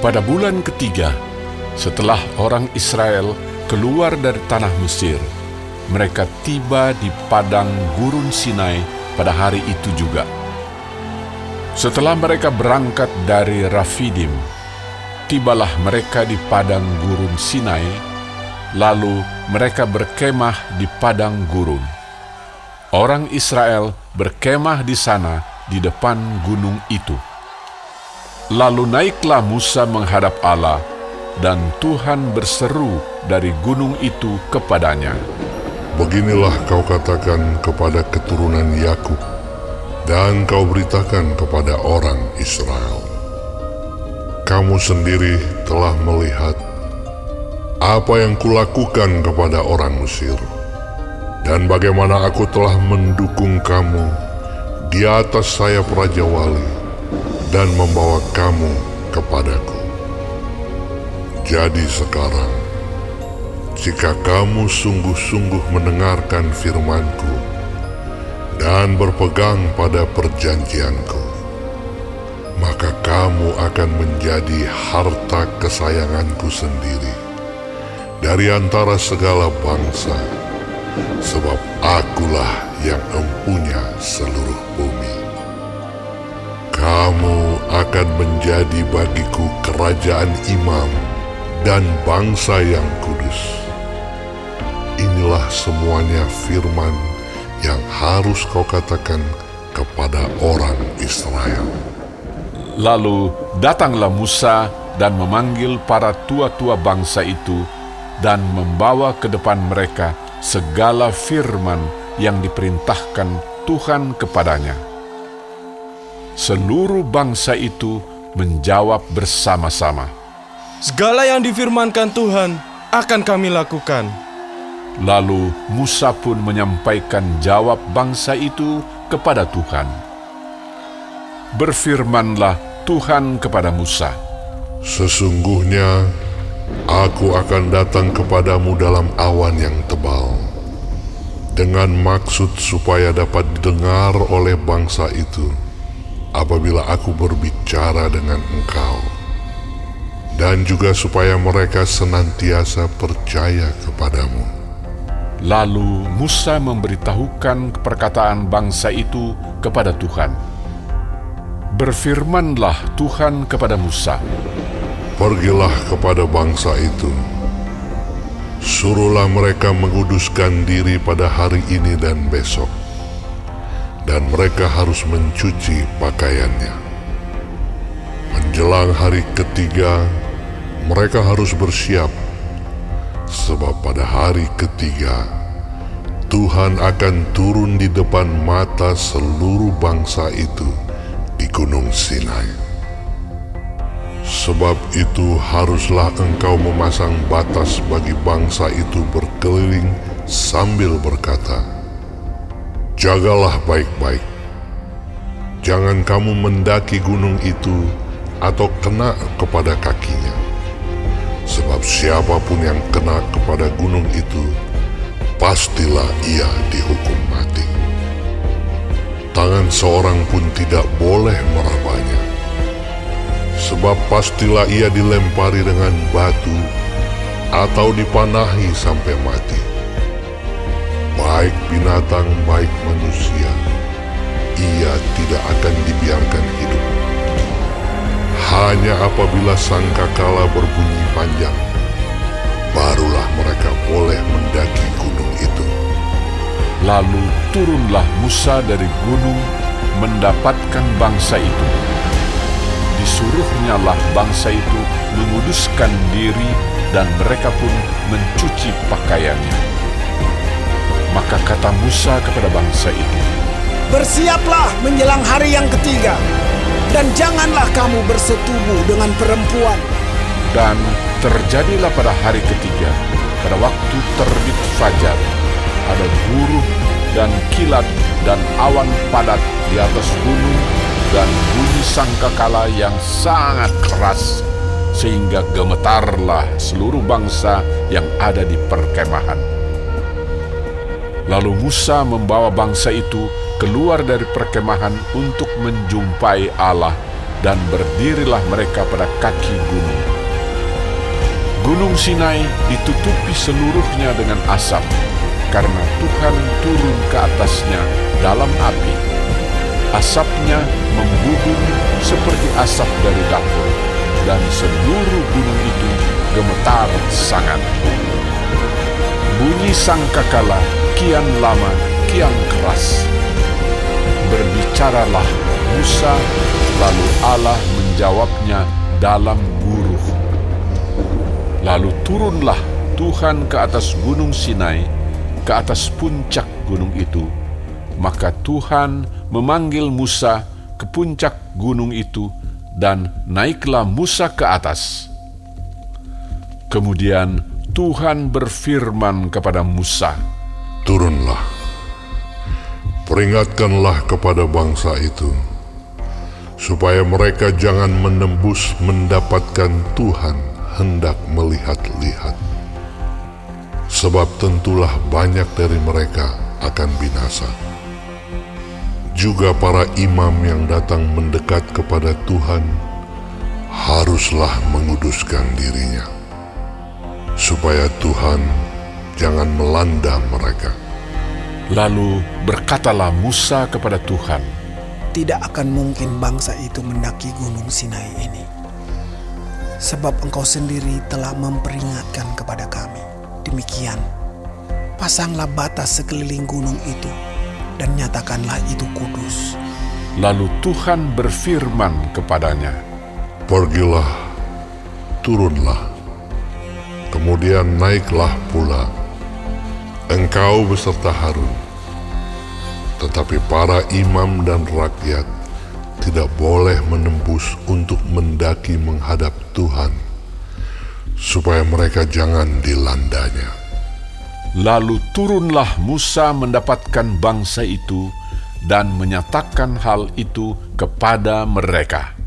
Pada bulan ketiga, setelah orang Israel keluar dari tanah Mesir, mereka tiba di padang gurun Sinai pada hari itu juga. Setelah mereka berangkat dari Rafidim, tibalah mereka di padang gurun Sinai, lalu mereka berkemah di padang gurun. Orang Israel berkemah di sana di depan gunung itu. Lalu naiklah Musa menghadap Allah, dan Tuhan berseru dari gunung itu kepadanya. Beginilah kau katakan kepada keturunan Yakub, dan kau beritakan kepada orang Israel. Kamu sendiri telah melihat apa yang kulakukan kepada orang Mesir, dan bagaimana aku telah mendukung kamu di atas sayap Raja Wali dan membawa kamu kepadaku. Jadi sekarang, jika kamu sungguh-sungguh mendengarkan firmanku dan berpegang pada perjanjianku, maka kamu akan menjadi harta kesayanganku sendiri dari antara segala bangsa, sebab akulah yang empunya seluruh menjadi bagiku kerajaan imam dan bangsa yang kudus. Inilah semuanya firman yang harus kau katakan kepada orang Israel. Lalu datanglah Musa dan memanggil para tua-tua bangsa itu dan membawa ke depan mereka segala firman yang diperintahkan Tuhan kepadanya. Seluruh bangsa itu menjawab bersama-sama, Segala yang difirmankan Tuhan akan kami lakukan. Lalu Musa pun menyampaikan jawab bangsa itu kepada Tuhan. Berfirmanlah Tuhan kepada Musa, Sesungguhnya aku akan datang kepadamu dalam awan yang tebal, dengan maksud supaya dapat didengar oleh bangsa itu apabila aku berbicara dengan engkau, dan juga supaya mereka senantiasa percaya kepadamu. Lalu Musa memberitahukan perkataan bangsa itu kepada Tuhan. Berfirmanlah Tuhan kepada Musa, Pergilah kepada bangsa itu, suruhlah mereka menguduskan diri pada hari ini dan besok, dan mereka harus mencuci pakaiannya. Menjelang hari ketiga, mereka harus bersiap, sebab pada hari ketiga Tuhan akan turun di depan mata seluruh bangsa itu di Gunung Sinai. Sebab itu haruslah engkau memasang batas bagi bangsa itu berkeliling sambil berkata, Jagalah baik-baik. Jangan kamu mendaki gunung itu atau kena kepada kakinya. Sebab siapa pun yang kena kepada gunung itu, pastilah ia dihukum mati. Tangan seorang pun tidak boleh merabanya sebab pastilah ia dilempari dengan batu atau dipanahi sampai mati. Baik binatang, baik manusia, ia tidak akan dibiarkan hidup. Hanya apabila sangkakala berbunyi panjang, barulah mereka boleh mendaki gunung itu. Lalu turunlah Musa dari gunung mendapatkan bangsa itu. Disuruhnya lah bangsa itu menguduskan diri dan mereka pun mencuci pakaiannya. Maka kata Musa kepada bangsa itu, Bersiaplah menjelang hari yang ketiga, dan janganlah kamu bersetubuh dengan perempuan. Dan terjadilah pada hari ketiga, pada waktu terbit fajar, ada guruh dan kilat dan awan padat di atas gunung dan bunyi sangkakala yang sangat keras, sehingga gemetarlah seluruh bangsa yang ada di perkemahan. Lalu Musa membawa bangsa itu keluar dari perkemahan untuk menjumpai Allah dan berdirilah mereka pada kaki gunung. Gunung Sinai ditutupi seluruhnya dengan asap, karena Tuhan turun ke atasnya dalam api. Asapnya membubung seperti asap dari dapur, dan seluruh gunung itu gemetar sangat. Bunyi sangkakala kian lama, kian keras. Berbicaralah Musa, lalu Allah menjawabnya dalam guruh. Lalu turunlah Tuhan ke atas gunung Sinai, ke atas puncak gunung itu. Maka Tuhan memanggil Musa ke puncak gunung itu, dan naiklah Musa ke atas. Kemudian Tuhan berfirman kepada Musa, Turunlah, peringatkanlah kepada bangsa itu, supaya mereka jangan menembus mendapatkan Tuhan hendak melihat-lihat. Sebab tentulah banyak dari mereka akan binasa. Juga para imam yang datang mendekat kepada Tuhan haruslah menguduskan dirinya, supaya Tuhan jangan melanda mereka. Lalu berkatalah Musa kepada Tuhan, Tidak akan mungkin bangsa itu mendaki gunung Sinai ini. Sebab engkau sendiri telah memperingatkan kepada kami. Demikian, pasanglah batas sekeliling gunung itu dan nyatakanlah itu kudus. Lalu Tuhan berfirman kepadanya, Pergilah, turunlah, kemudian naiklah pula, engkau beserta Harun. Tetapi para imam dan rakyat tidak boleh menembus untuk mendaki menghadap Tuhan, supaya mereka jangan dilandanya. Lalu turunlah Musa mendapatkan bangsa itu dan menyatakan hal itu kepada mereka.